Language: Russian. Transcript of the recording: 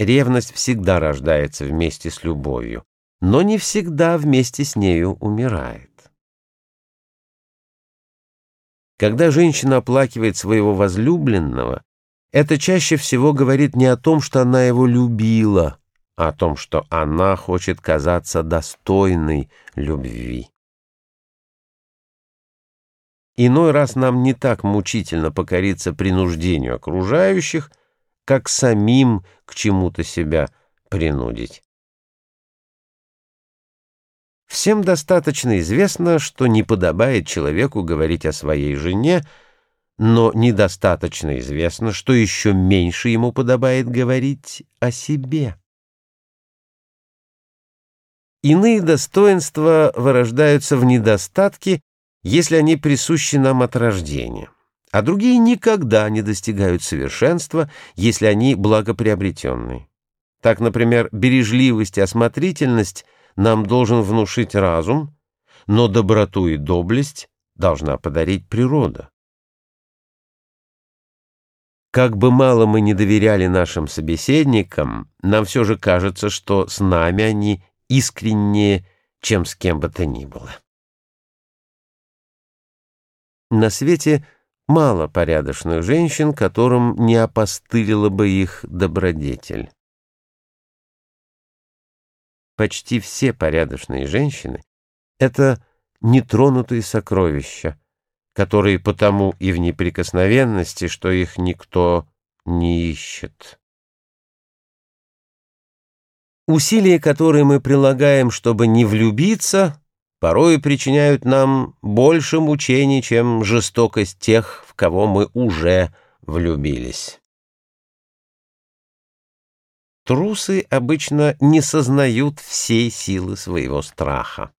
Ревность всегда рождается вместе с любовью, но не всегда вместе с нею умирает. Когда женщина оплакивает своего возлюбленного, это чаще всего говорит не о том, что она его любила, а о том, что она хочет казаться достойной любви. Иной раз нам не так мучительно покориться принуждению окружающих, как самим к чему-то себя принудить. Всем достаточно известно, что не подобает человеку говорить о своей жене, но недостаточно известно, что еще меньше ему подобает говорить о себе. Иные достоинства вырождаются в недостатки, если они присущи нам от рождения а другие никогда не достигают совершенства, если они благоприобретенные. Так, например, бережливость и осмотрительность нам должен внушить разум, но доброту и доблесть должна подарить природа. Как бы мало мы не доверяли нашим собеседникам, нам все же кажется, что с нами они искреннее, чем с кем бы то ни было. На свете – мало порядочных женщин, которым не опостылила бы их добродетель. Почти все порядочные женщины — это нетронутые сокровища, которые потому и в неприкосновенности, что их никто не ищет. Усилия, которые мы прилагаем, чтобы не влюбиться, порой причиняют нам больше мучений, чем жестокость тех, в кого мы уже влюбились. Трусы обычно не сознают всей силы своего страха.